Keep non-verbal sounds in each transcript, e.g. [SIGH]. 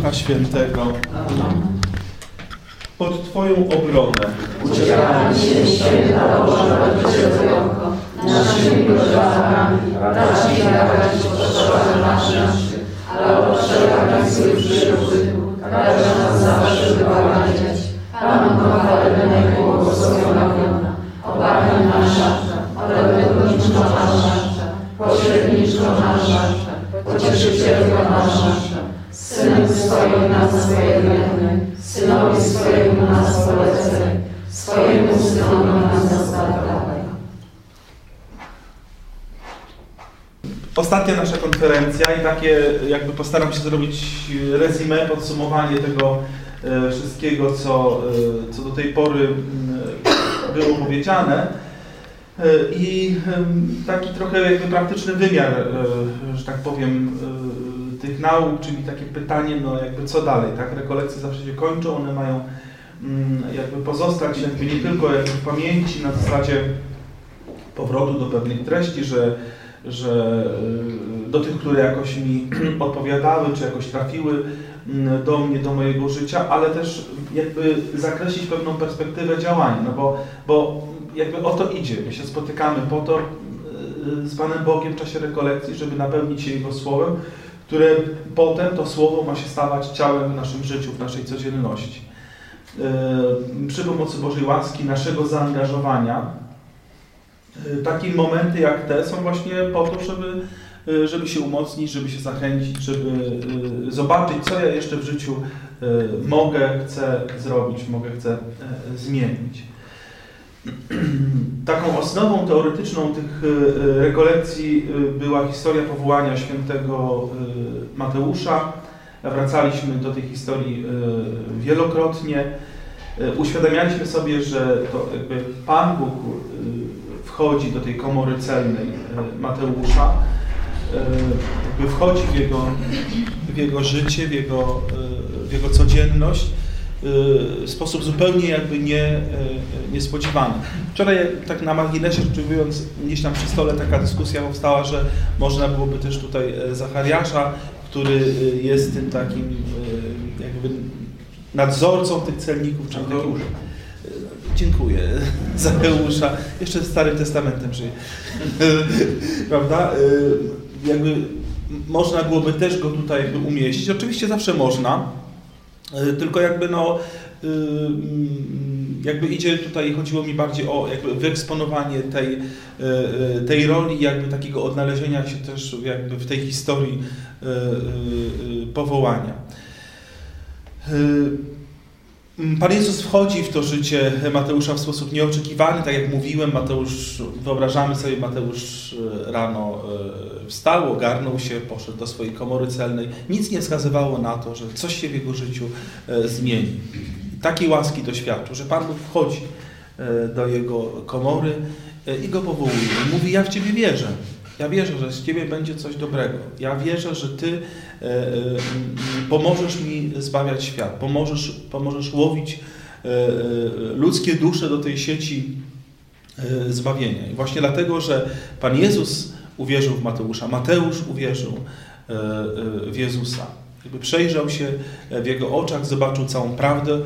Ducha Świętego. Pod Twoją obronę Uciekamy się, święta Boża Rodzicielko, naszymi grzechami, racz nie dawać potrzeby nasze, ale wszelakich złych przygód, każ nas zawsze wybawaniać. Panno Maryna najbłogosławiona, o Pani nasza, Radowniczko nasza, Pośredniczko nasza, Pocieszycielko nasza, Synem swoim nas Synowi swojemu nas polecaj, swojemu nas. Ostatnia nasza konferencja i takie jakby postaram się zrobić rezimę, podsumowanie tego e, wszystkiego, co, e, co do tej pory było powiedziane. E, I taki trochę jakby praktyczny wymiar, e, że tak powiem, e, tych nauk, czyli takie pytanie, no jakby co dalej, tak? Rekolekcje zawsze się kończą, one mają mm, jakby pozostać jakby nie tylko jakby w pamięci na zasadzie powrotu do pewnych treści, że, że y, do tych, które jakoś mi [CLEARS THROAT] odpowiadały, czy jakoś trafiły mm, do mnie, do mojego życia, ale też jakby zakreślić pewną perspektywę działania, no bo, bo jakby o to idzie. My się spotykamy po to y, z Panem Bogiem w czasie rekolekcji, żeby napełnić się Jego Słowem, które potem to Słowo ma się stawać ciałem w naszym życiu, w naszej codzienności. Y, Przy pomocy Bożej łaski, naszego zaangażowania, Y, takie momenty jak te są właśnie po to, żeby, y, żeby się umocnić, żeby się zachęcić, żeby zobaczyć, co ja jeszcze w życiu mogę, chcę zrobić, mogę, chcę zmienić. [CLEARS THROAT] Taką osnową teoretyczną tych y, y, rekolekcji y, była historia powołania świętego Mateusza. Wracaliśmy do tej historii wielokrotnie. Uświadamialiśmy sobie, że to jakby Pan Bóg wchodzi do tej komory celnej Mateusza, jakby wchodzi w jego, w jego życie, w jego, w jego codzienność w sposób zupełnie jakby nie, y, niespodziewany. Wczoraj tak na marginesie rzecz ujmując, gdzieś tam przy stole taka dyskusja powstała, że można byłoby też tutaj e, Zachariasza, który y, jest tym takim y, jakby nadzorcą tych celników, czyli takim, y, Dziękuję. [LAUGHS] Zacheusza. Jeszcze Starym Testamentem żyje. [LAUGHS] Prawda? Y, Jakby można byłoby też go tutaj jakby umieścić. Oczywiście zawsze można. Y, Tylko jakby no y, mm, jakby idzie tutaj, chodziło mi bardziej o jakby wyeksponowanie tej, y, y, tej roli, jakby takiego odnalezienia się też jakby w tej historii powołania. Y, Pan Jezus wchodzi w to życie Mateusza w sposób nieoczekiwany, tak jak mówiłem, Mateusz, wyobrażamy sobie, Mateusz e, rano e, wstał, ogarnął się, poszedł do swojej komory celnej. Nic nie wskazywało na to, że coś się w jego życiu e, zmieni. Takiej łaski doświadczył, że Pan wchodzi do jego komory i go powołuje. Mówi, ja w Ciebie wierzę. Ja wierzę, że z Ciebie będzie coś dobrego. Ja wierzę, że Ty e, e, pomożesz mi zbawiać świat, pomożesz, pomożesz łowić e, ludzkie dusze do tej sieci zbawienia. I właśnie dlatego, że Pan Jezus uwierzył w Mateusza, Mateusz uwierzył w Jezusa. Jakby przejrzał się w jego oczach, zobaczył całą prawdę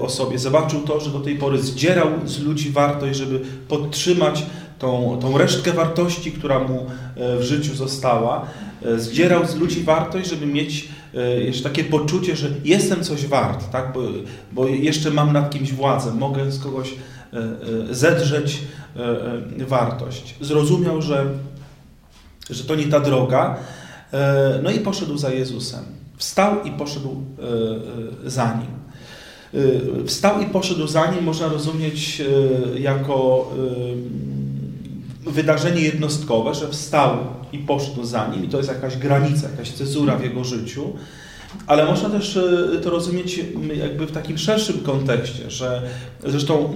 o sobie, zobaczył to, że do tej pory zdzierał z ludzi wartość, żeby podtrzymać tą, tą resztkę wartości, która mu e, w życiu została. E, Zdzierał z ludzi wartość, żeby mieć e, jeszcze takie poczucie, że jestem coś wart, tak? bo, bo jeszcze mam nad kimś władzę, mogę z kogoś zedrzeć wartość. Zrozumiał, że, że to nie ta droga, no i poszedł za Jezusem. Wstał i poszedł za nim. Wstał i poszedł za nim można rozumieć jako wydarzenie jednostkowe, że wstał i poszedł za nim i to jest jakaś granica, jakaś cezura w jego życiu, ale można też e, to rozumieć jakby w takim szerszym kontekście, że zresztą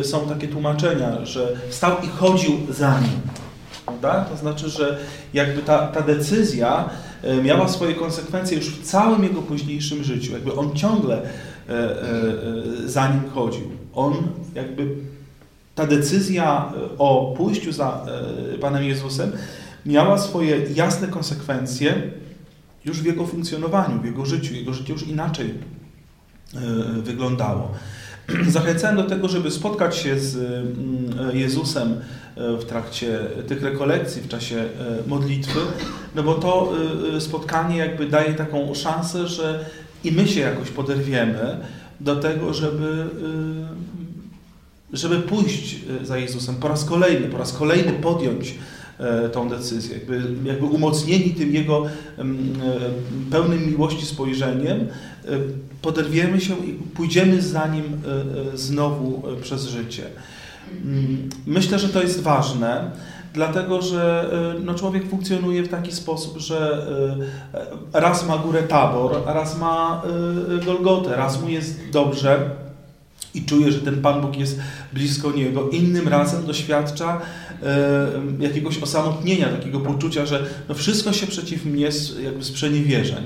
e, są takie tłumaczenia, że wstał i chodził za nim. Prawda? To znaczy, że jakby ta, ta decyzja e, miała swoje konsekwencje już w całym jego późniejszym życiu. Jakby on ciągle za nim chodził. On jakby ta decyzja e, o pójściu za e, Panem Jezusem miała swoje jasne konsekwencje już w jego funkcjonowaniu, w jego życiu. Jego życie już inaczej wyglądało. [CLEARS THROAT] Zachęcałem do tego, żeby spotkać się z mm, Jezusem w trakcie tych rekolekcji, w czasie modlitwy, no bo to spotkanie jakby daje taką szansę, że i my się jakoś poderwiemy do tego, żeby żeby pójść e, za Jezusem po raz kolejny, po raz kolejny podjąć e, tą decyzję, jakby, jakby umocnieni tym Jego e, pełnym miłości spojrzeniem, poderwiemy się i pójdziemy za Nim znowu przez życie. Mm, myślę, że to jest ważne, dlatego że no, człowiek funkcjonuje w taki sposób, że raz ma górę Tabor, raz ma Golgotę, raz mu jest dobrze, i czuje, że ten Pan Bóg jest blisko niego. Innym razem doświadcza e, jakiegoś osamotnienia, takiego poczucia, że no wszystko się przeciw mnie jakby sprzeniewierza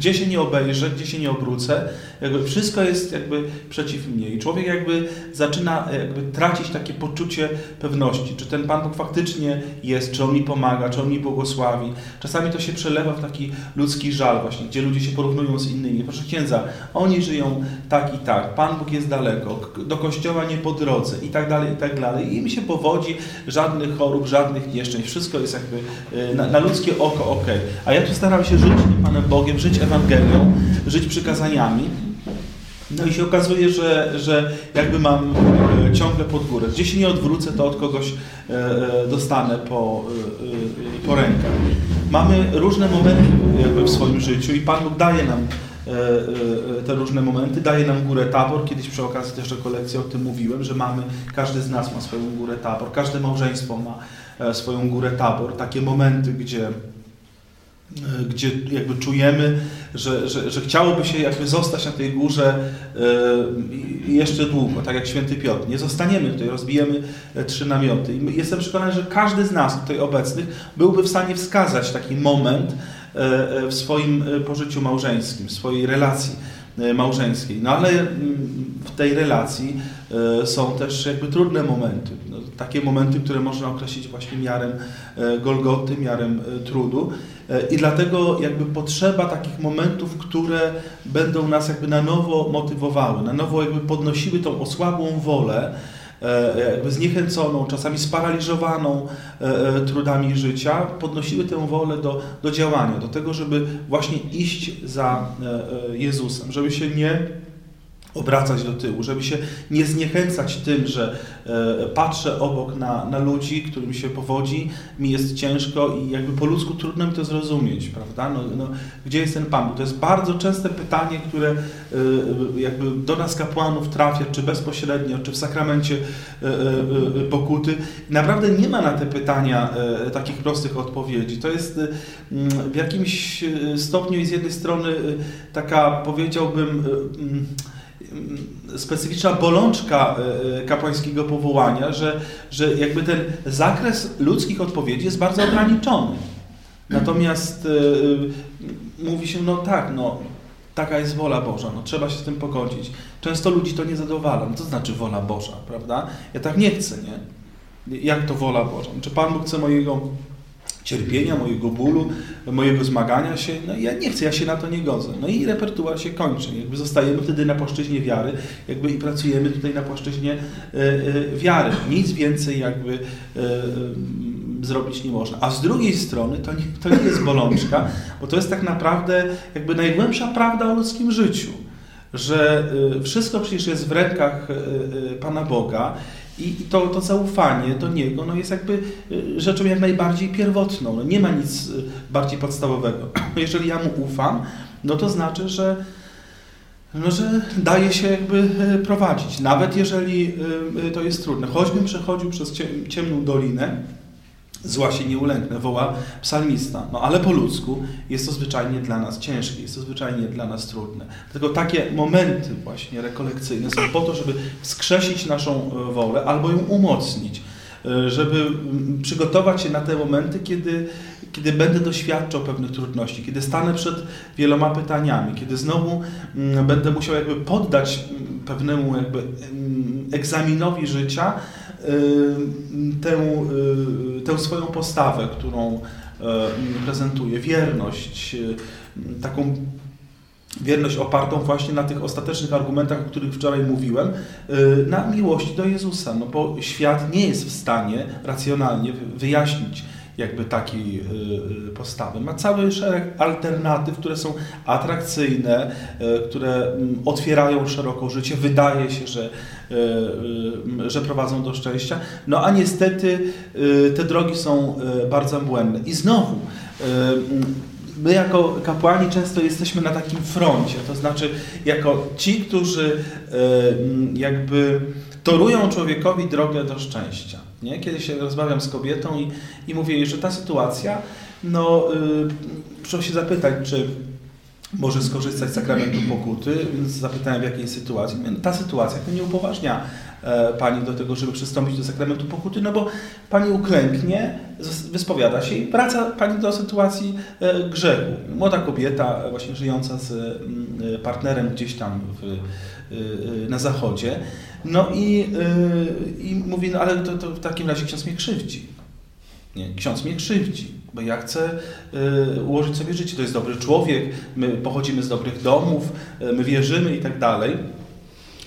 gdzie się nie obejrzę, gdzie się nie obrócę, jakby wszystko jest jakby przeciw mnie. I człowiek jakby zaczyna jakby tracić takie poczucie pewności, czy ten Pan Bóg faktycznie jest, czy On mi pomaga, czy On mi błogosławi. Czasami to się przelewa w taki ludzki żal właśnie, gdzie ludzie się porównują z innymi. Proszę księdza, oni żyją tak i tak, Pan Bóg jest daleko, do kościoła nie po drodze i tak dalej, i tak dalej. I im się powodzi, żadnych chorób, żadnych nieszczęść. Wszystko jest jakby y, na, na ludzkie oko ok. A ja tu staram się żyć Panem Bogiem, żyć Ewangelią, żyć przykazaniami. No i się okazuje, że, że jakby mam e, ciągle pod górę. Gdzie się nie odwrócę, to od kogoś e, e, dostanę po, po rękach. Mamy różne momenty jakby w swoim życiu i Pan Bóg daje nam te różne momenty, daje nam górę tabor. Kiedyś przy okazji też rekolekcji o tym mówiłem, że mamy, każdy z nas ma swoją górę tabor, każde małżeństwo ma swoją górę tabor. Takie momenty, gdzie gdzie jakby czujemy, że, że, że chciałoby się jakby zostać na tej górze e, jeszcze długo, tak jak święty Piotr. Nie zostaniemy tutaj, rozbijemy e, trzy namioty. I jestem przekonany, że każdy z nas tutaj obecnych byłby w stanie wskazać taki moment w swoim pożyciu małżeńskim, w swojej relacji małżeńskiej. No ale mm, w tej relacji są też jakby trudne momenty. No, takie momenty, które można określić właśnie miarem Golgoty, miarem trudu. E, I dlatego jakby potrzeba takich momentów, które będą nas jakby na nowo motywowały, na nowo jakby podnosiły tą osłabłą wolę, e, jakby zniechęconą, czasami sparaliżowaną e, trudami życia, podnosiły tę wolę do, do działania, do tego, żeby właśnie iść za Jezusem, żeby się nie obracać do tyłu, żeby się nie zniechęcać tym, że e, patrzę obok na, na ludzi, którym się powodzi, mi jest ciężko i jakby po ludzku trudno mi to zrozumieć, prawda? No, no, gdzie jest ten Pan? To jest bardzo częste pytanie, które e, jakby do nas kapłanów trafia, czy bezpośrednio, czy w sakramencie e, pokuty. Naprawdę nie ma na te pytania takich prostych odpowiedzi. To jest w jakimś stopniu i z jednej strony taka, powiedziałbym, specyficzna bolączka e, e, kapłańskiego powołania, że, że jakby ten zakres ludzkich odpowiedzi jest bardzo ograniczony. Natomiast e, mówi się, no tak, no taka jest wola Boża, no trzeba się z tym pogodzić. Często ludzi to nie zadowala. No to znaczy wola Boża, prawda? Ja tak nie chcę, nie? Jak to wola Boża? Czy Pan Bóg chce mojego cierpienia, mojego bólu, mojego zmagania się. No ja nie chcę, ja się na to nie godzę. No i repertuar się kończy. Jakby zostajemy wtedy na płaszczyźnie wiary, jakby i pracujemy tutaj na płaszczyźnie e, e, wiary. Nic więcej jakby e, zrobić nie można. A z drugiej strony to nie, to nie jest bolączka, bo to jest tak naprawdę jakby najgłębsza prawda o ludzkim życiu że wszystko przecież jest w rękach Pana Boga i to, to zaufanie do Niego no jest jakby y, rzeczą jak najbardziej pierwotną. No nie ma nic y, bardziej podstawowego. [CLEARS THROAT] Jeżeli ja Mu ufam, no to znaczy, że, no, że daje się jakby y, prowadzić. Nawet jeżeli to jest trudne. Choćbym przechodził przez ciemną dolinę, Zła się nie ulęknę, woła psalmista. No ale po ludzku jest to zwyczajnie dla nas ciężkie, jest to zwyczajnie dla nas trudne. Dlatego takie momenty właśnie rekolekcyjne są po to, żeby wskrzesić naszą e, wolę albo ją umocnić, e, żeby przygotować się na te momenty, kiedy, kiedy będę doświadczał pewnych trudności, kiedy stanę przed wieloma pytaniami, kiedy znowu będę musiał jakby poddać pewnemu jakby egzaminowi życia, tę, y, tę swoją postawę, którą, prezentuje wierność, taką wierność opartą właśnie na tych ostatecznych argumentach, o których wczoraj mówiłem, na miłości do Jezusa, no bo świat nie jest w stanie racjonalnie wyjaśnić jakby takiej y, postawy. Ma cały szereg alternatyw, które są atrakcyjne, y, które mm, otwierają szeroko życie. Wydaje się, że, y, że prowadzą do szczęścia. No a niestety te drogi są bardzo błędne. I znowu, my jako kapłani często jesteśmy na takim froncie, to znaczy jako ci, którzy jakby torują człowiekowi drogę do szczęścia. Nie? Kiedy się rozmawiam z kobietą i, i mówię jej, że ta sytuacja, no muszę się zapytać, czy może skorzystać z sakramentu pokuty, więc zapytałem w jakiej sytuacji. No, ta sytuacja to nie upoważnia e, Pani do tego, żeby przystąpić do sakramentu pokuty, no bo Pani uklęknie, wyspowiada się i wraca Pani do sytuacji e, grzechu. Młoda kobieta, właśnie żyjąca z mm, partnerem gdzieś tam w, na zachodzie, no i, i mówi, no ale to, to w takim razie ksiądz mnie krzywdzi. Nie, ksiądz mnie krzywdzi, bo ja chcę y, ułożyć sobie życie. To jest dobry człowiek, my pochodzimy z dobrych domów, y, my wierzymy i tak dalej.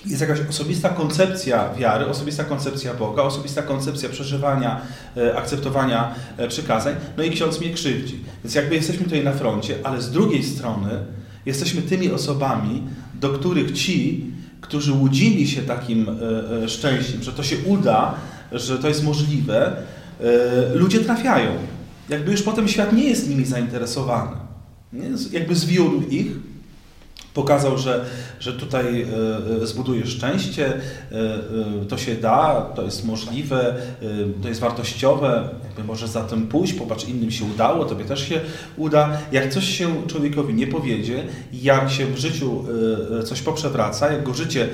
Jest jakaś osobista koncepcja wiary, osobista koncepcja Boga, osobista koncepcja przeżywania, y, akceptowania przykazań, no i ksiądz mnie krzywdzi. Więc jakby jesteśmy tutaj na froncie, ale z drugiej strony jesteśmy tymi osobami, do których ci, którzy łudzili się takim szczęściem, że to się uda, że to jest możliwe, ludzie trafiają. Jakby już potem świat nie jest nimi zainteresowany. Nie? Jakby zwiódł ich, pokazał, że, że tutaj e, e, zbuduje szczęście, to się da, to jest możliwe, to jest wartościowe, jakby może za tym pójść, popatrz, innym się udało, tobie też się uda. Jak coś się człowiekowi nie powiedzie, jak się w życiu coś poprzewraca, jak go życie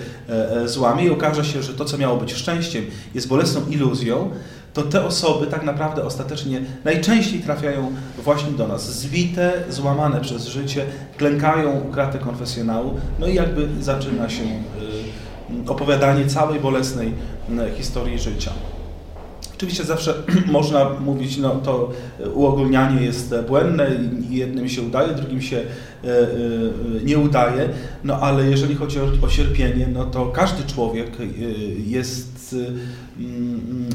złamie i okaże się, że to, co miało być szczęściem, jest bolesną iluzją, to te osoby tak naprawdę ostatecznie najczęściej trafiają właśnie do nas. Zwite, złamane przez życie, klękają u kraty konfesjonału, no i jakby zaczyna się y, opowiadanie całej bolesnej y, historii życia. Oczywiście zawsze [CLEARS THROAT] można mówić, no to uogólnianie jest błędne i jednym się udaje, drugim się e, nie udaje, no ale jeżeli chodzi o, cierpienie, no to każdy człowiek e, jest mm,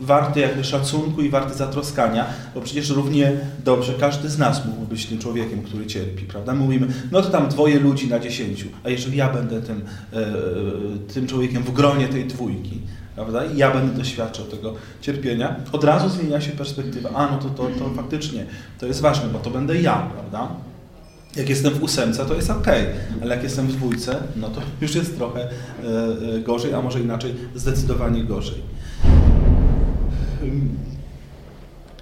warty jakby szacunku i warty zatroskania, bo przecież równie dobrze każdy z nas mógłby być tym człowiekiem, który cierpi, prawda? Mówimy, no to tam dwoje ludzi na dziesięciu, a jeżeli ja będę tym, tym człowiekiem w gronie tej dwójki, prawda? I ja będę doświadczał tego cierpienia. Od razu zmienia się perspektywa. A, no to, to, to faktycznie to jest ważne, bo to będę ja, prawda? Jak jestem w ósemce, to jest ok, ale jak jestem w dwójce, no to [LAUGHS] już jest trochę e, e, gorzej, a może inaczej, zdecydowanie gorzej.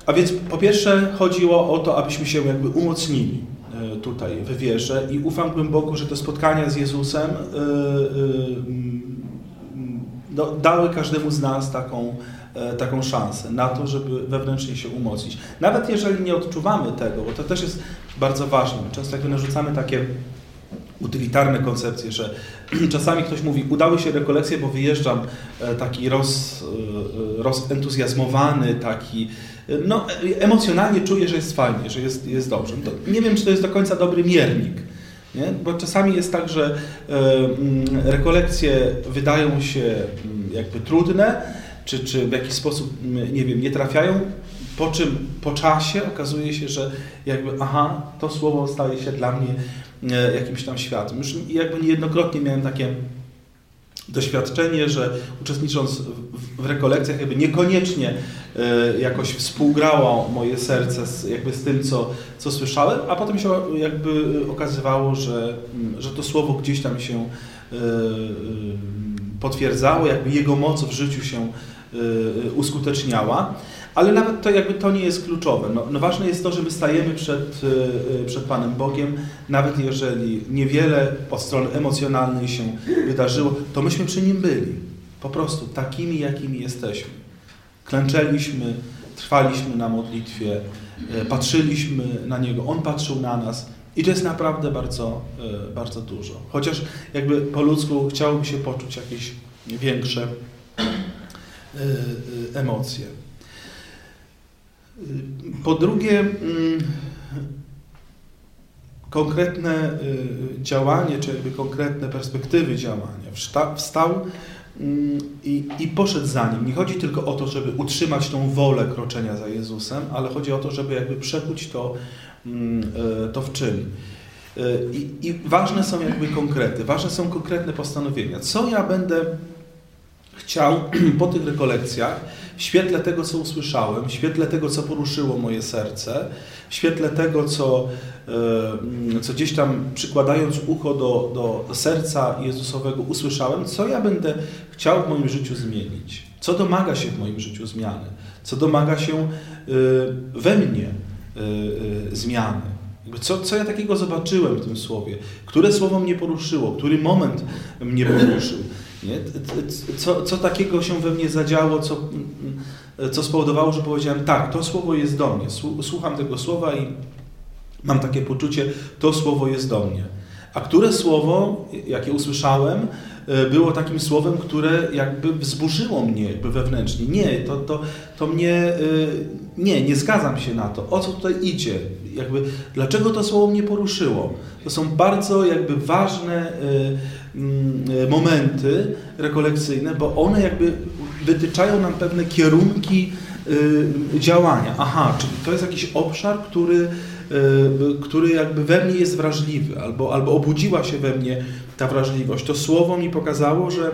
A więc po pierwsze chodziło o to, abyśmy się jakby umocnili e, tutaj w wierze i ufam głęboko, że te spotkania z Jezusem no, dały każdemu z nas taką, taką szansę na to, żeby wewnętrznie się umocnić. Nawet jeżeli nie odczuwamy tego, bo to też jest bardzo ważne. Często jakby narzucamy takie utylitarne koncepcje, że [CLEARS THROAT] czasami ktoś mówi, udały się rekolekcje, bo wyjeżdżam e, taki roz, e, rozentuzjazmowany, taki no, emocjonalnie czuję, że jest fajnie, że jest, jest dobrze. To nie wiem, czy to jest do końca dobry miernik. Nie? Bo czasami jest tak, że mm, rekolekcje wydają się mm, jakby trudne, czy, czy w jakiś sposób, mm, nie wiem, nie trafiają, po czym po czasie okazuje się, że jakby aha, to słowo staje się dla mnie e, jakimś tam światem. Już jakby niejednokrotnie miałem takie doświadczenie, że uczestnicząc w, rekolekcjach jakby niekoniecznie e, jakoś współgrało moje serce z, jakby z tym, co, co słyszałem, a potem się jakby okazywało, że, mm, że to słowo gdzieś tam się e, potwierdzało, jakby jego moc w życiu się uskuteczniała. Ale nawet to jakby to nie jest kluczowe. No, no ważne jest to, że my stajemy przed, e, przed Panem Bogiem, nawet jeżeli niewiele od strony emocjonalnej się wydarzyło, to myśmy przy Nim byli. Po prostu takimi, jakimi jesteśmy. Klęczeliśmy, trwaliśmy na modlitwie, e, patrzyliśmy na Niego, On patrzył na nas. I to jest naprawdę bardzo, e, bardzo dużo. Chociaż jakby po ludzku chciałoby się poczuć jakieś większe emocje. Po drugie, mm, konkretne y, działanie, czy jakby konkretne perspektywy działania. Wstał mm, i, i poszedł za nim. Nie chodzi tylko o to, żeby utrzymać tą wolę kroczenia za Jezusem, ale chodzi o to, żeby jakby przekuć to, mm, y, to w czyn. Y, I, I ważne są jakby konkrety, ważne są konkretne postanowienia. Co ja będę chciał [CLEARS THROAT] po tych rekolekcjach, w świetle tego, co usłyszałem, w świetle tego, co poruszyło moje serce, w świetle tego, co, co gdzieś tam przykładając ucho do, do serca Jezusowego usłyszałem, co ja będę chciał w moim życiu zmienić, co domaga się w moim życiu zmiany, co domaga się e, we mnie e, zmiany. Co, co ja takiego zobaczyłem w tym słowie? Które słowo mnie poruszyło? Który moment mnie poruszył? Nie? Co, co takiego się we mnie zadziało, co, co spowodowało, że powiedziałem, tak, to słowo jest do mnie. Słucham tego słowa i mam takie poczucie, to słowo jest do mnie. A które słowo, jakie usłyszałem, było takim słowem, które jakby wzburzyło mnie jakby wewnętrznie. Nie, to, to, to mnie, e, nie, nie zgadzam się na to. O co tutaj idzie? Jakby, dlaczego to słowo mnie poruszyło? To są bardzo jakby ważne e, Mm, e, momenty rekolekcyjne, bo one jakby wytyczają nam pewne kierunki działania. Aha, czyli to jest jakiś obszar, który, który jakby we mnie jest wrażliwy, albo, albo obudziła się we mnie ta wrażliwość. To słowo mi pokazało, że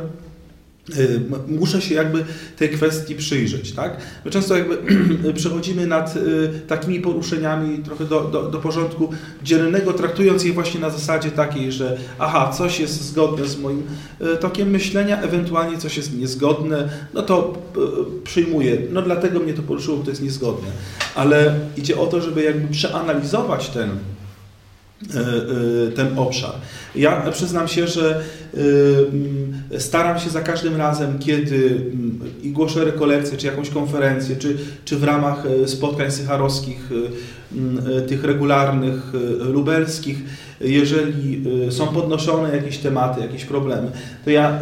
muszę się jakby tej kwestii przyjrzeć. Tak? My często jakby [CLEARS THROAT] przechodzimy nad y, takimi poruszeniami trochę do, do, do porządku dziennego, traktując je właśnie na zasadzie takiej, że aha, coś jest zgodne z moim y, tokiem myślenia, ewentualnie coś jest niezgodne, no to przyjmuję. No dlatego mnie to poruszyło, bo to jest niezgodne. Ale idzie o to, żeby jakby przeanalizować ten ten obszar. Ja przyznam się, że y, staram się za każdym razem, kiedy mm, i głoszę rekolekcję, czy jakąś konferencję, czy, czy w ramach y, spotkań sycharowskich, mm, tych regularnych, lubelskich, jeżeli są podnoszone jakieś tematy, jakieś problemy, to ja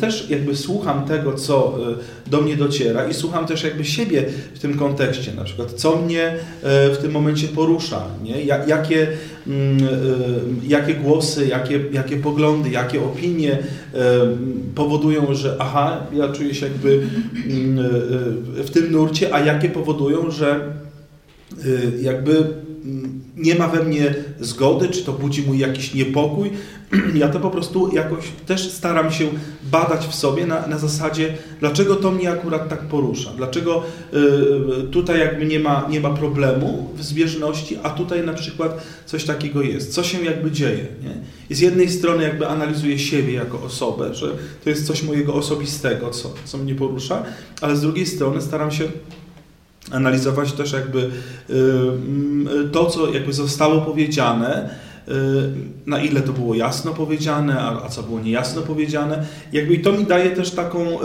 też jakby słucham tego, co do mnie dociera i słucham też jakby siebie w tym kontekście, na przykład co mnie w tym momencie porusza, nie? jakie, jakie głosy jakie, jakie poglądy, jakie opinie powodują, że aha, ja czuję się jakby mm, e, w tym nurcie, a jakie powodują, że e, jakby mm, nie ma we mnie zgody, czy to budzi mój jakiś niepokój. [CLEARS THROAT] Ja to po prostu jakoś też staram się badać w sobie na, na zasadzie, dlaczego to mnie akurat tak porusza, dlaczego y, tutaj jakby nie ma, nie ma problemu w zbieżności, a tutaj na przykład coś takiego jest. Co się jakby dzieje? Nie? I z jednej strony jakby analizuję siebie jako osobę, że to jest coś mojego osobistego, co, co mnie porusza, ale z drugiej strony staram się analizować też jakby y, mm, to, co jakby zostało powiedziane, y, na ile to było jasno powiedziane, a, co było niejasno powiedziane. Jakby i to mi daje też taką,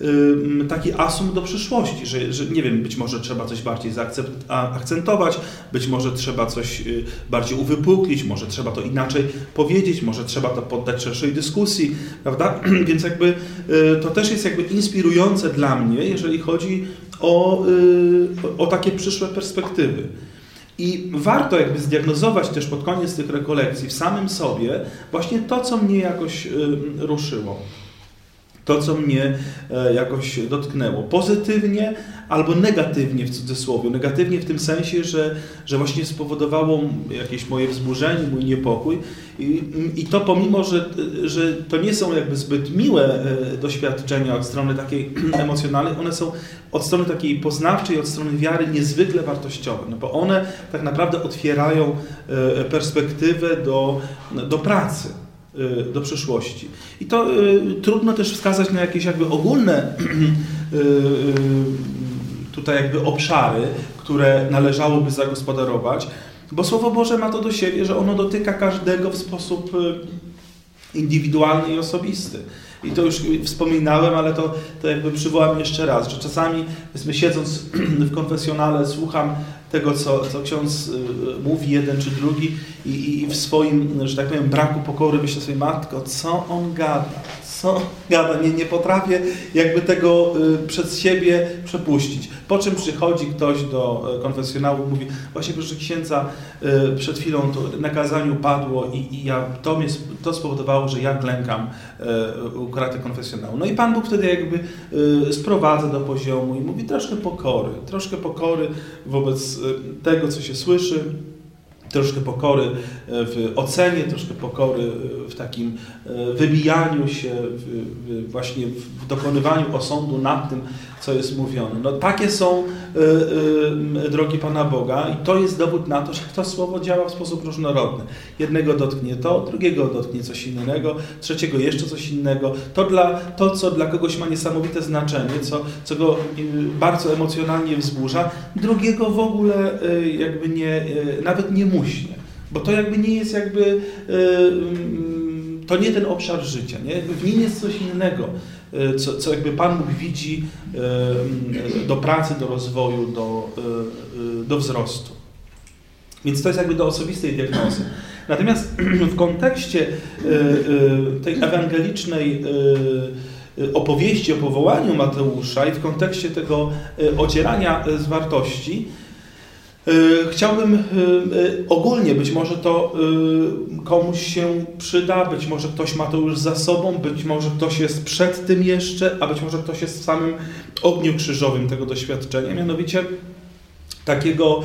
y, taki asum do przyszłości, że, że nie wiem, być może trzeba coś bardziej zaakcentować, być może trzeba coś bardziej uwypuklić, może trzeba to inaczej powiedzieć, może trzeba to poddać szerszej dyskusji, prawda? [CLEARS THROAT] Więc jakby to też jest jakby inspirujące dla mnie, jeżeli chodzi o, y, o takie przyszłe perspektywy. I warto jakby zdiagnozować też pod koniec tych rekolekcji w samym sobie właśnie to, co mnie jakoś ruszyło to, co mnie e, jakoś dotknęło. Pozytywnie albo negatywnie w cudzysłowie. Negatywnie w tym sensie, że, że właśnie spowodowało jakieś moje wzburzenie, mój niepokój. I, i to pomimo, że, że to nie są jakby zbyt miłe e, doświadczenia od strony takiej [CLEARS THROAT] emocjonalnej, one są od strony takiej poznawczej, od strony wiary niezwykle wartościowe, no bo one tak naprawdę otwierają e, perspektywę do, do pracy do przyszłości. I to y, trudno też wskazać na jakieś jakby ogólne [CLEARS THROAT] y, tutaj jakby obszary, które należałoby zagospodarować, bo Słowo Boże ma to do siebie, że ono dotyka każdego w sposób indywidualny i osobisty. I to już wspominałem, ale to, to jakby przywołam jeszcze raz, że czasami powiedzmy, siedząc [CLEARS THROAT] w konfesjonale słucham tego, co, co ksiądz y, mówi, jeden czy drugi i, i w swoim, że tak powiem, braku pokory myślę sobie, matko, co on gada, co gada, nie, nie potrafię jakby tego y, przez siebie przepuścić. Po czym przychodzi ktoś do y, konfesjonału, mówi, właśnie proszę księdza, y, przed chwilą to na kazaniu padło i, i ja, to, mnie, to spowodowało, że ja klękam u kraty konfesjonału. No i Pan Bóg wtedy jakby sprowadza do poziomu i mówi troszkę pokory, troszkę pokory wobec tego, co się słyszy, troszkę pokory e, w ocenie, troszkę pokory e, w takim e, wybijaniu się, w, właśnie w dokonywaniu osądu nad tym, co jest mówione. No, takie są drogi Pana Boga i to jest dowód na to, że to słowo działa w sposób różnorodny. Jednego dotknie to, drugiego dotknie coś innego, trzeciego jeszcze coś innego. To, dla, to co dla kogoś ma niesamowite znaczenie, co, co go bardzo emocjonalnie wzburza, drugiego w ogóle jakby nie, nawet nie muśnie. Bo to jakby nie jest jakby to nie ten obszar życia, nie? w nim jest coś innego, e, co, co jakby Pan Bóg widzi e, do pracy, do rozwoju, do, e, do wzrostu. Więc to jest jakby do osobistej diagnozy. Natomiast [CLEARS THROAT] w kontekście tej ewangelicznej opowieści o powołaniu Mateusza i w kontekście tego ocierania z wartości, E, chciałbym e, e, ogólnie, być może to komuś się przyda, być może ktoś ma to już za sobą, być może ktoś jest przed tym jeszcze, a być może ktoś jest w samym ogniu krzyżowym tego doświadczenia, mianowicie takiego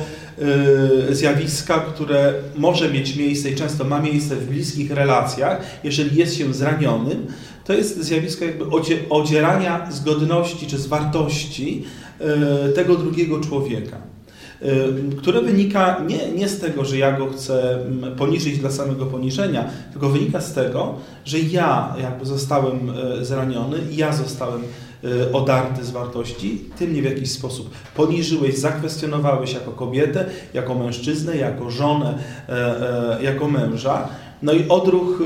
zjawiska, które może mieć miejsce i często ma miejsce w bliskich relacjach, jeżeli jest się zranionym, to jest zjawisko jakby odzierania z godności czy z wartości tego drugiego człowieka. Y, które wynika nie, nie z tego, że ja go chcę mm, poniżyć dla samego poniżenia, tylko wynika z tego, że ja jakby zostałem y, zraniony, ja zostałem y, odarty z wartości, ty mnie w jakiś sposób poniżyłeś, zakwestionowałeś jako kobietę, jako mężczyznę, jako żonę, jako męża. No i odruch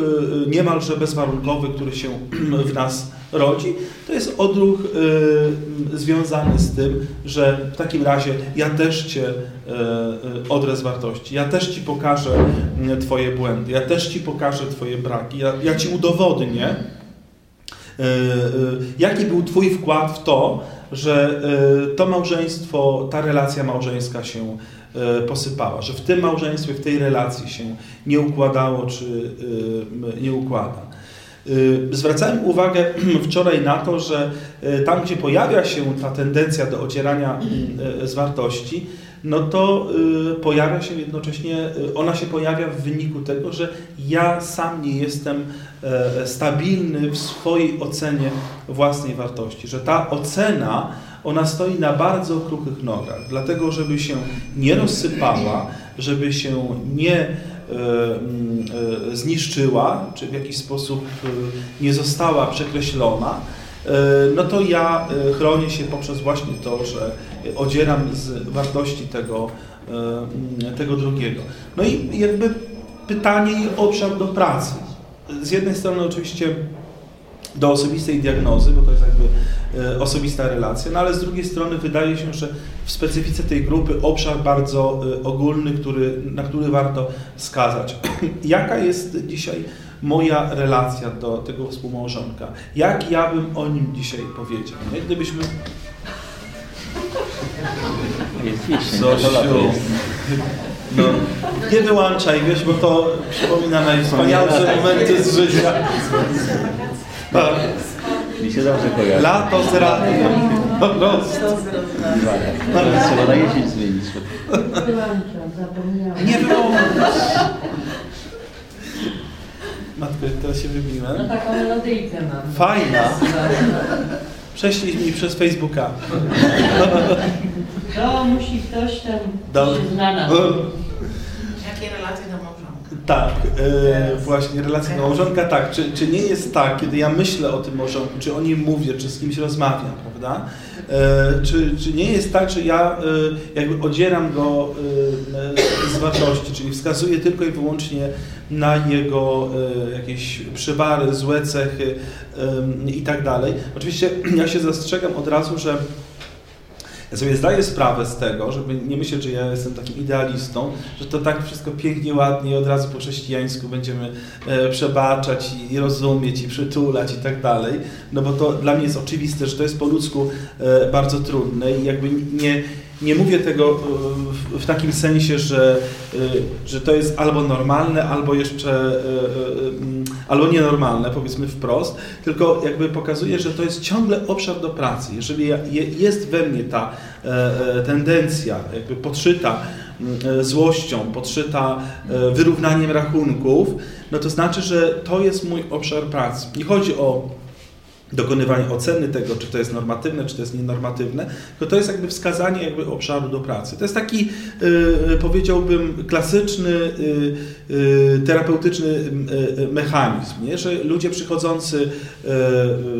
niemalże bezwarunkowy, który się [CLEARS THROAT] w nas rodzi, to jest odruch y, związany z tym, że w takim razie ja też Cię y, y, odrę z wartości, ja też Ci pokażę y, Twoje błędy, ja też Ci pokażę Twoje braki, ja, ja Ci udowodnię, y, y, jaki był Twój wkład w to, że to małżeństwo, ta relacja małżeńska się posypała, że w tym małżeństwie, w tej relacji się nie układało czy nie układa. Y, zwracałem uwagę [CLEARS THROAT] wczoraj na to, że tam, gdzie pojawia się ta tendencja do ocierania z wartości, no to pojawia się jednocześnie, ona się pojawia w wyniku tego, że ja sam nie jestem e, stabilny w swojej ocenie własnej wartości, że ta ocena ona stoi na bardzo kruchych nogach, dlatego żeby się nie rozsypała, żeby się nie E, mm, e, zniszczyła, czy w jakiś sposób e, nie została przekreślona, no to ja chronię się poprzez właśnie to, że odzieram z wartości tego, mm, tego drugiego. No i jakby pytanie i obszar do pracy. Z jednej strony oczywiście do osobistej diagnozy, bo to jest jakby osobista relacja, no ale z drugiej strony wydaje się, że w specyfice tej grupy obszar bardzo e, ogólny, który, na który warto wskazać. [CLEARS THROAT] Jaka jest dzisiaj moja relacja do tego współmałżonka? Jak ja bym o nim dzisiaj powiedział? No, gdybyśmy... Zosiu, no, nie wyłączaj, wiesz, bo to przypomina najwspanialsze momenty z życia. Tak. Mi się dobrze kojarzy. Lato z radiem. No, no. Nawet trzeba na jesień zmienić. Nie było. Matko, teraz się wybiłem. No taką melodyjkę mam. Fajna. [LAUGHS] Prześlij mi przez Facebooka. To musi ktoś tam się znalazł. Jakie relacje tak, e, właśnie relacja małżonka, tak. Czy, czy nie jest tak, kiedy ja myślę o tym małżonku, czy o nim mówię, czy z kimś rozmawiam, prawda? E, czy, czy nie jest tak, że ja e, jakby odzieram go e, z wartości, czyli wskazuję tylko i wyłącznie na jego e, jakieś przywary, złe cechy i tak dalej. Oczywiście [CLEARS THROAT] ja się zastrzegam od razu, że Ja sobie zdaję sprawę z tego, żeby nie myśleć, że ja jestem takim idealistą, że to tak wszystko pięknie, ładnie i od razu po chrześcijańsku będziemy e, przebaczać i rozumieć i przytulać i tak dalej, no bo to dla mnie jest oczywiste, że to jest po ludzku e, bardzo trudne i jakby nie, nie mówię tego e, w takim sensie, że, że to jest albo normalne, albo jeszcze albo nienormalne, powiedzmy wprost, tylko jakby pokazuje, że to jest ciągle obszar do pracy. Jeżeli jest we mnie ta tendencja, jakby podszyta złością, podszyta wyrównaniem rachunków, no to znaczy, że to jest mój obszar pracy. Nie chodzi o dokonywanie oceny tego, czy to jest normatywne, czy to jest nienormatywne, to to jest jakby wskazanie jakby obszaru do pracy. To jest taki, yy, powiedziałbym, klasyczny, yy, terapeutyczny mechanizm, nie? że ludzie przychodzący,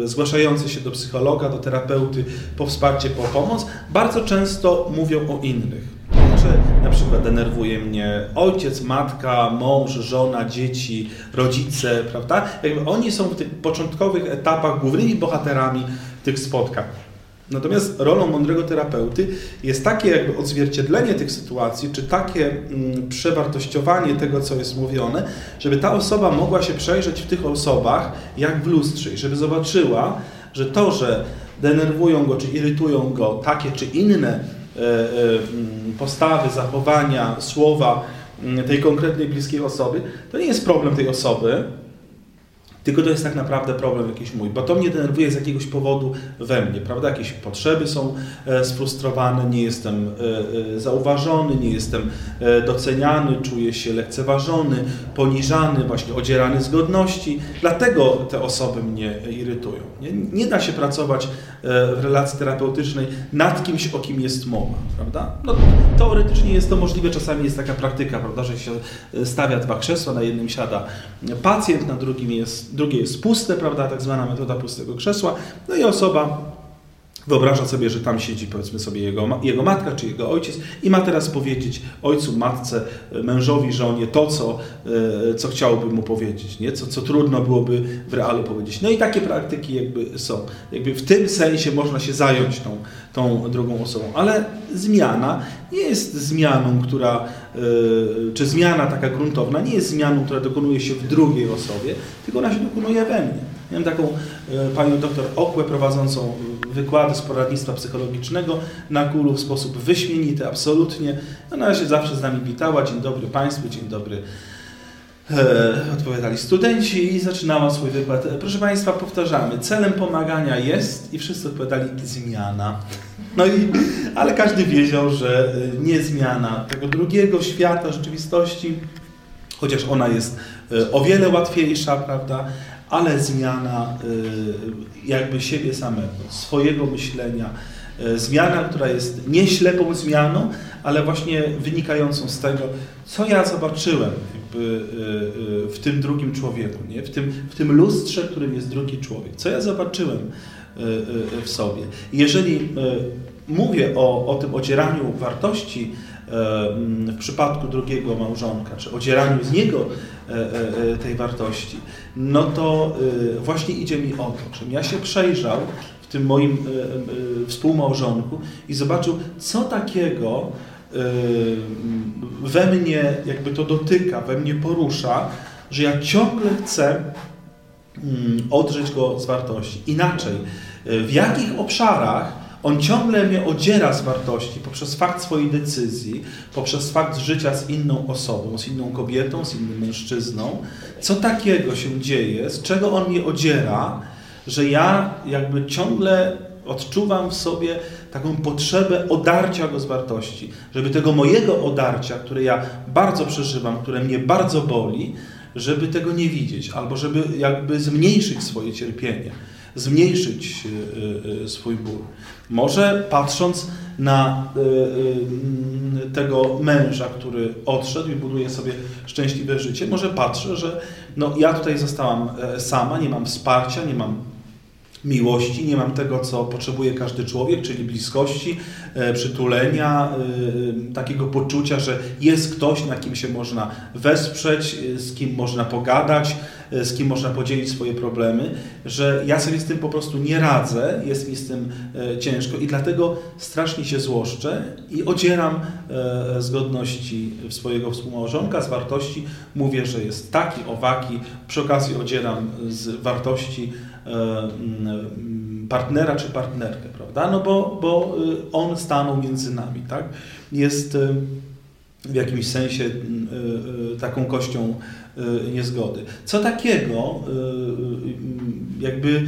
zgłaszający się do psychologa, do terapeuty po wsparcie, po pomoc, bardzo często mówią o innych że na przykład denerwuje mnie ojciec, matka, mąż, żona, dzieci, rodzice, prawda? Jakby oni są w tych początkowych etapach głównymi bohaterami tych spotkań. Natomiast rolą mądrego terapeuty jest takie jakby odzwierciedlenie tych sytuacji, czy takie mm, przewartościowanie tego, co jest mówione, żeby ta osoba mogła się przejrzeć w tych osobach jak w lustrze i żeby zobaczyła, że to, że denerwują go, czy irytują go takie czy inne postawy, zachowania, słowa tej konkretnej bliskiej osoby, to nie jest problem tej osoby, tylko to jest tak naprawdę problem jakiś mój, bo to mnie denerwuje z jakiegoś powodu we mnie, prawda? Jakieś potrzeby są e, sfrustrowane, nie jestem e, e, zauważony, nie jestem doceniany, czuję się lekceważony, poniżany, właśnie odzierany z godności. Dlatego te osoby mnie irytują. Nie, nie da się pracować w relacji terapeutycznej nad kimś, o kim jest mowa, prawda? No, teoretycznie jest to możliwe, czasami jest taka praktyka, prawda, że się stawia dwa krzesła, na jednym siada pacjent, na drugim jest drugie jest puste, prawda, tak zwana metoda pustego krzesła, no i osoba Wyobraża sobie, że tam siedzi powiedzmy sobie jego, jego matka czy jego ojciec i ma teraz powiedzieć ojcu, matce, mężowi, żonie to, co, e, co chciałby mu powiedzieć, nie? Co, co trudno byłoby w realu powiedzieć. No i takie praktyki jakby są. Jakby w tym sensie można się zająć tą, tą drugą osobą. Ale zmiana nie jest zmianą, która, e, czy zmiana taka gruntowna, nie jest zmianą, która dokonuje się w drugiej osobie, tylko ona się dokonuje we mnie. Miałem taką e, panią doktor Okłę prowadzącą wykłady z poradnictwa psychologicznego na kulu w sposób wyśmienity, absolutnie. Ona się zawsze z nami witała. Dzień dobry Państwu, dzień dobry. E, odpowiadali studenci i zaczynała swój wykład. E, proszę Państwa, powtarzamy, celem pomagania jest i wszyscy odpowiadali zmiana. No i, ale każdy wiedział, że nie zmiana tego drugiego świata, rzeczywistości, chociaż ona jest o wiele łatwiejsza, prawda? Ale zmiana y, jakby siebie samego, swojego myślenia, y, zmiana, która jest nie ślepą zmianą, ale właśnie wynikającą z tego, co ja zobaczyłem y, w tym drugim człowieku, nie? W, tym, w tym lustrze, którym jest drugi człowiek, co ja zobaczyłem w sobie. jeżeli mówię o, o tym ocieraniu wartości w przypadku drugiego małżonka, czy odzieraniu z niego e, e, tej wartości, no to e, właśnie idzie mi o to, żebym ja się przejrzał w tym moim współmałżonku i zobaczył, co takiego we mnie jakby to dotyka, we mnie porusza, że ja ciągle chcę mm, odrzeć go z wartości. Inaczej, w jakich obszarach on ciągle mnie odziera z wartości poprzez fakt swojej decyzji, poprzez fakt życia z inną osobą, z inną kobietą, z innym mężczyzną. Co takiego się dzieje, z czego on mnie odziera, że ja jakby ciągle odczuwam w sobie taką potrzebę odarcia go z wartości, żeby tego mojego odarcia, które ja bardzo przeżywam, które mnie bardzo boli, żeby tego nie widzieć, albo żeby jakby zmniejszyć swoje cierpienie zmniejszyć e, e, swój ból. Może patrząc na e, tego męża, który odszedł i buduje sobie szczęśliwe życie, może patrzę, że no, ja tutaj zostałam sama, nie mam wsparcia, nie mam miłości, nie mam tego, co potrzebuje każdy człowiek, czyli bliskości, przytulenia, takiego poczucia, że jest ktoś, na kim się można wesprzeć, z kim można pogadać, z kim można podzielić swoje problemy, że ja sobie z tym po prostu nie radzę, jest mi z tym ciężko i dlatego strasznie się złoszczę i odzieram z godności swojego współmałżonka, z wartości. Mówię, że jest taki, owaki, przy okazji odzieram z wartości partnera czy partnerkę, prawda? No bo, bo on stanął między nami, tak? Jest w jakimś sensie taką kością niezgody. Co takiego jakby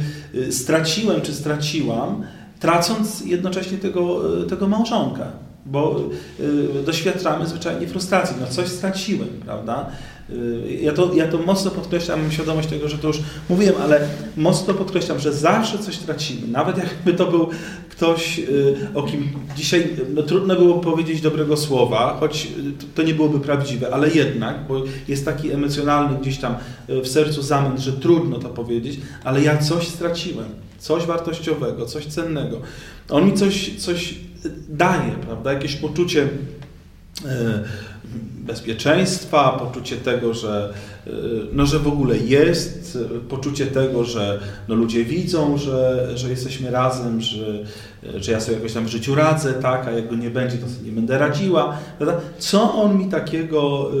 straciłem czy straciłam, tracąc jednocześnie tego, tego małżonka? Bo doświadczamy zwyczajnie frustracji. No coś straciłem, prawda? Y, ja to, ja to mocno podkreślam, mam świadomość tego, że to już mówiłem, ale mocno podkreślam, że zawsze coś tracimy. Nawet jakby to był ktoś, y, o kim dzisiaj no, trudno było powiedzieć dobrego słowa, choć to nie byłoby prawdziwe, ale jednak, bo jest taki emocjonalny gdzieś tam y, w sercu zamęt, że trudno to powiedzieć, ale ja coś straciłem, coś wartościowego, coś cennego. On mi coś, coś daje, prawda, jakieś poczucie bezpieczeństwa, poczucie tego, że, y, no, że w ogóle jest, poczucie tego, że no, ludzie widzą, że, że jesteśmy razem, że, że ja sobie jakoś tam w życiu radzę, tak, a jak go nie będzie, to sobie nie będę radziła. Prawda? Co on mi takiego y,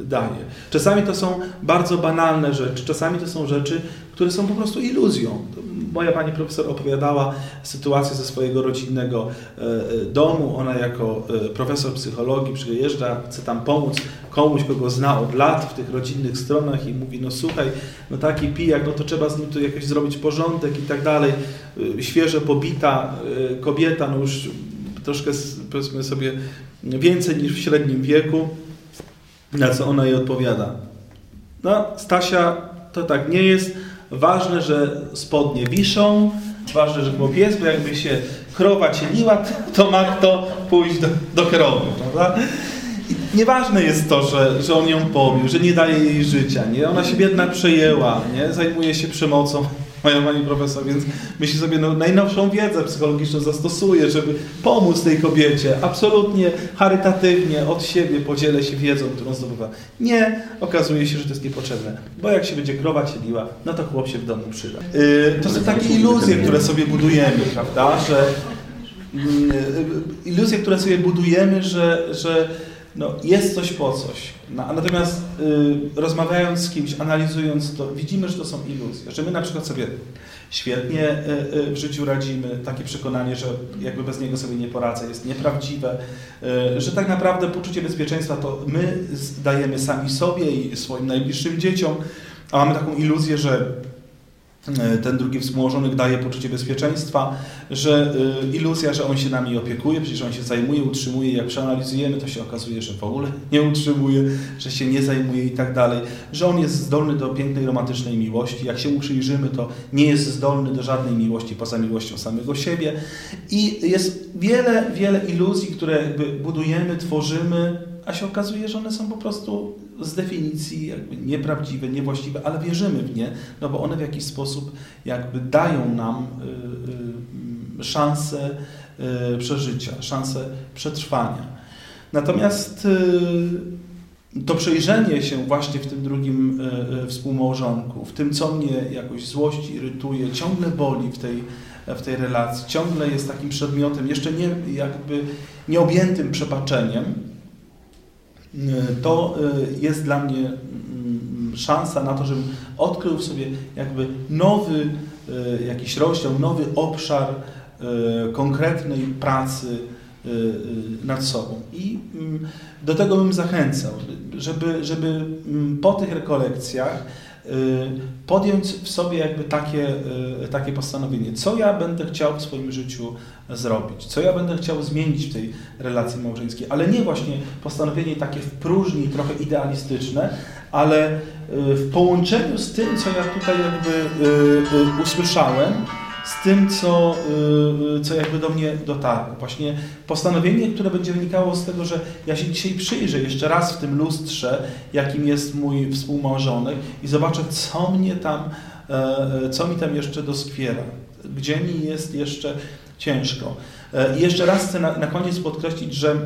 y, daje? Czasami to są bardzo banalne rzeczy, czasami to są rzeczy, które są po prostu iluzją moja pani profesor opowiadała sytuację ze swojego rodzinnego e, e, domu. Ona jako e, profesor psychologii przyjeżdża, chce tam pomóc komuś, kogo zna od lat w tych rodzinnych stronach i mówi, no słuchaj, no taki pijak, no to trzeba z nim tu jakoś zrobić porządek i tak dalej. Świeżo pobita kobieta, no już troszkę powiedzmy sobie więcej niż w średnim wieku, na co ona jej odpowiada. No, Stasia, to tak nie jest, Ważne, że spodnie wiszą, ważne, że chłop jest, bo jakby się krowa cieliła, to ma kto pójść do, do krowy, prawda? I nieważne jest to, że, że on ją pobił, że nie daje jej życia, nie? Ona się biedna przejęła, nie? Zajmuje się przemocą moja pani profesor, więc myśli sobie, no najnowszą wiedzę psychologiczną zastosuje, żeby pomóc tej kobiecie, absolutnie charytatywnie od siebie podzielę się wiedzą, którą zdobywa. Nie, okazuje się, że to jest niepotrzebne, bo jak się będzie krowa cieliła, no to chłop się w domu przyda. Yy, to są takie iluzje, które sobie budujemy, prawda, że yy, iluzje, które sobie budujemy, że, że no, jest coś po coś. No, natomiast y, rozmawiając z kimś, analizując to, widzimy, że to są iluzje. Że my na przykład sobie świetnie y, y, w życiu radzimy, takie przekonanie, że jakby bez niego sobie nie poradzę, jest nieprawdziwe, y, że tak naprawdę poczucie bezpieczeństwa to my dajemy sami sobie i swoim najbliższym dzieciom, a mamy taką iluzję, że ten drugi współmałżonek daje poczucie bezpieczeństwa, że e, iluzja, że on się nami opiekuje, przecież on się zajmuje, utrzymuje, jak przeanalizujemy, to się okazuje, że w ogóle [LAUGHS] nie utrzymuje, że się nie zajmuje i tak dalej, że on jest zdolny do pięknej, romantycznej miłości, jak się przyjrzymy, to nie jest zdolny do żadnej miłości poza miłością samego siebie. I jest wiele, wiele iluzji, które budujemy, tworzymy, a się okazuje, że one są po prostu z definicji jakby nieprawdziwe, niewłaściwe, ale wierzymy w nie, no bo one w jakiś sposób jakby dają nam y, y, szansę y, przeżycia, szansę przetrwania. Natomiast to przejrzenie się właśnie w tym drugim współmałżonku, w tym, co mnie jakoś złości, irytuje, ciągle boli w tej, w tej relacji, ciągle jest takim przedmiotem, jeszcze nie jakby nieobjętym przebaczeniem, to y, jest dla mnie mm, szansa na to, żebym odkrył w sobie jakby nowy y, jakiś rozdział, nowy obszar y, konkretnej pracy nad sobą. I mm, do tego bym zachęcał, żeby, żeby mm, po tych rekolekcjach podjąć w sobie jakby takie, takie postanowienie, co ja będę chciał w swoim życiu zrobić, co ja będę chciał zmienić w tej relacji małżeńskiej, ale nie właśnie postanowienie takie w próżni, trochę idealistyczne, ale w połączeniu z tym, co ja tutaj jakby usłyszałem, z tym, co, co jakby do mnie dotarło. Właśnie postanowienie, które będzie wynikało z tego, że ja się dzisiaj przyjrzę jeszcze raz w tym lustrze, jakim jest mój współmałżonek i zobaczę, co mnie tam, e, co mi tam jeszcze doskwiera, gdzie mi jest jeszcze ciężko. E, I jeszcze raz chcę na, na koniec podkreślić, że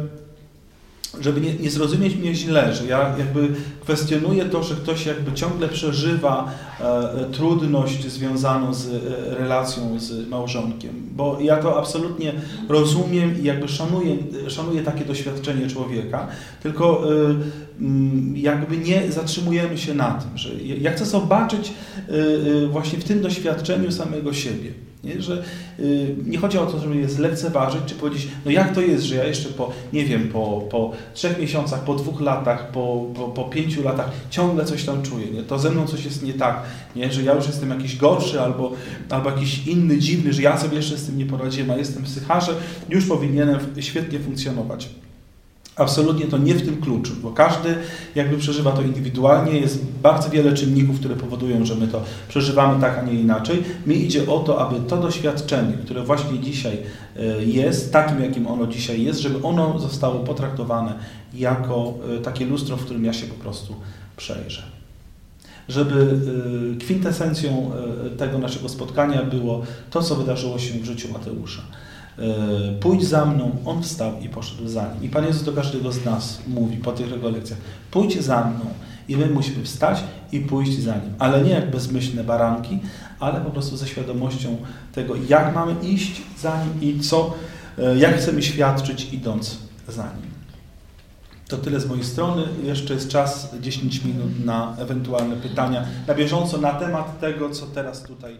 żeby nie, nie zrozumieć mnie źle, że ja jakby kwestionuję to, że ktoś jakby ciągle przeżywa e, trudność związaną z e, relacją z małżonkiem, bo ja to absolutnie rozumiem i jakby szanuję, szanuję takie doświadczenie człowieka, tylko e, mm, jakby nie zatrzymujemy się na tym, że ja chcę zobaczyć e, e, właśnie w tym doświadczeniu samego siebie. Nie? Że y, nie chodzi o to, żeby je zlekceważyć, czy powiedzieć, no jak to jest, że ja jeszcze po, nie wiem, po, po trzech miesiącach, po dwóch latach, po, po, po pięciu latach ciągle coś tam czuję, nie? to ze mną coś jest nie tak, nie? że ja już jestem jakiś gorszy albo, albo jakiś inny, dziwny, że ja sobie jeszcze z tym nie poradziłem, a jestem psycharzem, już powinienem świetnie funkcjonować. Absolutnie to nie w tym kluczu, bo każdy jakby przeżywa to indywidualnie. Jest bardzo wiele czynników, które powodują, że my to przeżywamy tak, a nie inaczej. Mi idzie o to, aby to doświadczenie, które właśnie dzisiaj e, jest, takim jakim ono dzisiaj jest, żeby ono zostało potraktowane jako e, takie lustro, w którym ja się po prostu przejrzę. Żeby e, kwintesencją tego naszego spotkania było to, co wydarzyło się w życiu Mateusza. E, pójdź za mną, on wstał i poszedł za nim. I Pan Jezus do każdego z nas mówi po tych rekolekcjach, pójdź za mną. I my musimy wstać i pójść za nim. Ale nie jak bezmyślne baranki, ale po prostu ze świadomością tego, jak mamy iść za nim i co, e, jak chcemy świadczyć idąc za nim. To tyle z mojej strony. Jeszcze jest czas 10 minut na ewentualne pytania na bieżąco na temat tego, co teraz tutaj